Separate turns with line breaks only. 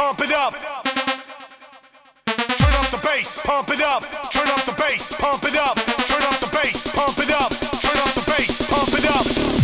pump it up. Turn up the bass, pump it up. Turn up the bass, pump it up. Turn up the bass, pump it up. Turn up the bass, pump it up.